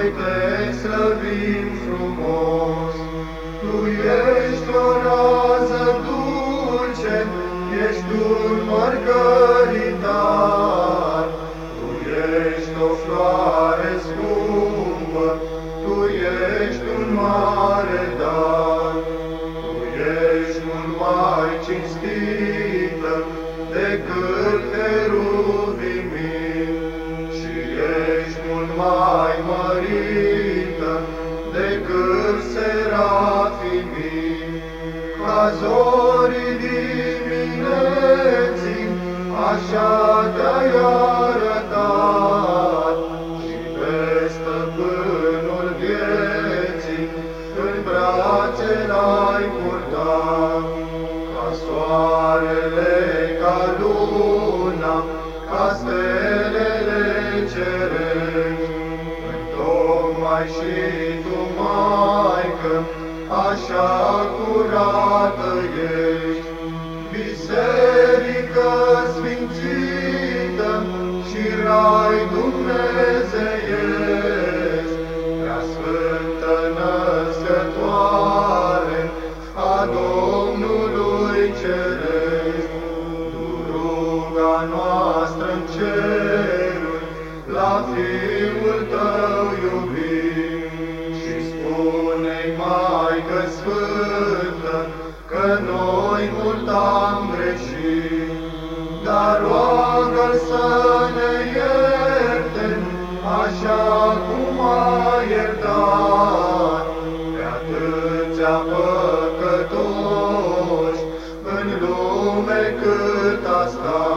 noi te slăvim frumos. Tu ești o rază dulce, ești un mărgăritar, Tu ești o floare scumpă, Tu ești un mare dar, Tu ești mult mai cinstită decât heruvimii și ești mult mai zorii dimineții, așa te-ai arătat și pe stăpânul vieții în brațe l-ai purtat. Ca soarele, ca luna, ca stelele cerești, Tocmai și tu, Maică, așa curată ești, Biserică sfințită și rai dumnezeiesc, Prea sfântă născătoare a Domnului Ceresc, Tu ruga noastră în ceruri, la Fiul Tău că noi mult am greșit, dar roagă-L să ne ierte, așa cum a iertat pe atâția păcătoși în lume cât a stat,